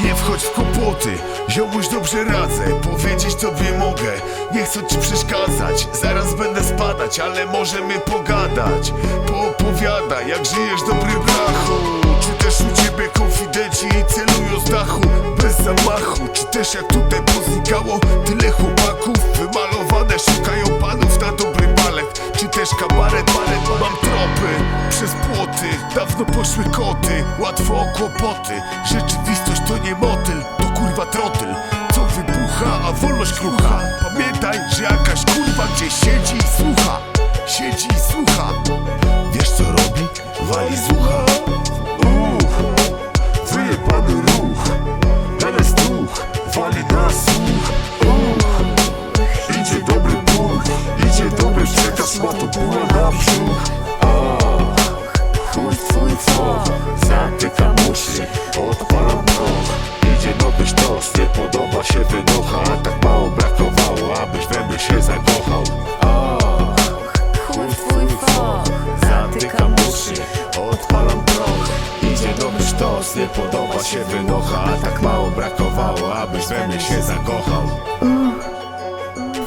Nie wchodź w kłopoty, ziomuś dobrze radzę. Powiedzieć tobie mogę, nie chcę ci przeszkadzać. Zaraz będę spadać, ale możemy pogadać. Poopowiadaj, jak żyjesz dobry brachu Czy też u ciebie konfidenci celują z dachu? Bez zamachu, czy też jak tutaj poznikało Tyle chłopaków? Wymalowane Szukają panów na dobry balet Czy też kabaret, balet Mam tropy przez płoty. Dawno poszły koty, łatwo o kłopoty. Rzeczywistość trotyl Co wybucha, a wolność krucha. Pamiętaj, że jakaś kurwa gdzieś siedzi i słucha. Siedzi i słucha. Wiesz co robi? Wali z ucha. Uch, wyjebany ruch. Zamiast duch, wali na słuch Uch, idzie dobry puch Idzie dobry przekaz, ma to pula na brzuch. Chuj w twój foch, zatykam uszy, odpalam nie podoba się wynocha Tak mało brakowało, abyś we mnie się zakochał. Chuj w twój foch, Zatykam uszy, odpalam proch. Idzie nowy sztos, nie podoba się wynocha Tak mało brakowało, abyś we mnie się zakochał.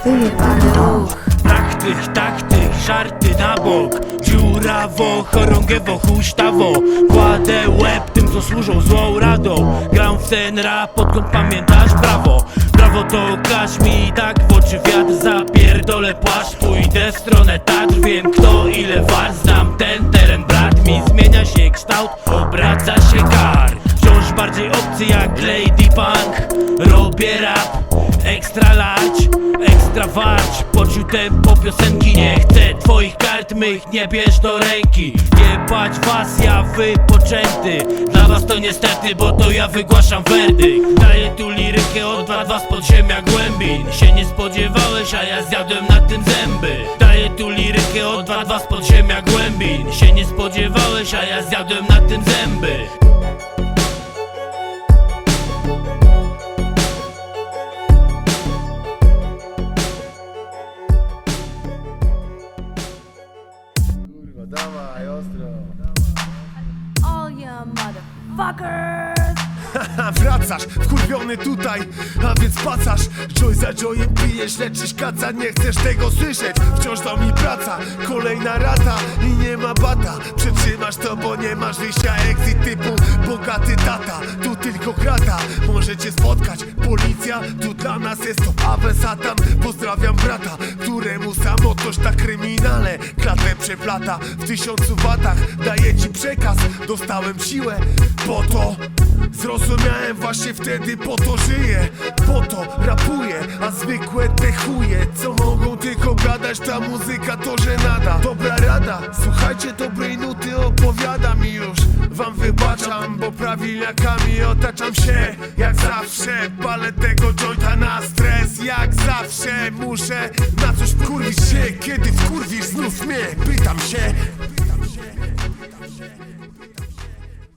Wyjebany ruch Taktyk, taktyk, żarty na bok. Dziurawo, chorągiewo, huśtawo. Kładę łeb co służą złą radą. Gram w ten rap, odkąd pamiętasz? Prawo Prawo to każ mi tak w oczy wiatr Zapierdolę płaszcz, pójdę w stronę Tatr Wiem kto ile wart, znam ten teren Brat mi zmienia się kształt, obraca się kar. Wciąż bardziej obcy jak Lady Punk. Robię rap, extra large Ekstra warcz, poczuł tempo piosenki Nie chcę twoich kart mych, nie bierz do ręki. Jebać was, ja wypoczęty. Dla was to niestety, bo to ja wygłaszam werdykt. Daję tu lirykę od 2-2 z podziemia głębin Się nie spodziewałeś, a ja zjadłem na tym zęby. Daję tu lirykę od 2-2 z podziemia głębin Się nie spodziewałeś, a ja zjadłem na tym zęby motherfucker. wracasz, wkurwiony tutaj, a więc pacasz Joy za joyem pijesz, leczysz kaca Nie chcesz tego słyszeć, wciąż to mi praca Kolejna rata i nie ma bata. Przetrzymasz to, bo nie masz wyjścia Exit typu bogaty tata. Tu tylko krata, możecie spotkać Policja, tu dla nas jest to Awe Satan Pozdrawiam brata, któremu samotość na kryminale Klatę przeplata. W tysiącu watach Daję ci przekaz, dostałem siłę Po to Zrozumiałem właśnie wtedy, po to żyję Po to rapuję, a zwykłe te chuje Co mogą tylko gadać, ta muzyka to żenada Dobra rada, słuchajcie dobrej nuty Opowiadam i już. Wam wybaczam Bo prawilniakami otaczam się. Jak zawsze, palę tego jointa na stres. Jak zawsze muszę na coś wkurwić się. Kiedy wkurwisz znów mnie, pytam się